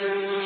الْمُؤْمِنِينَ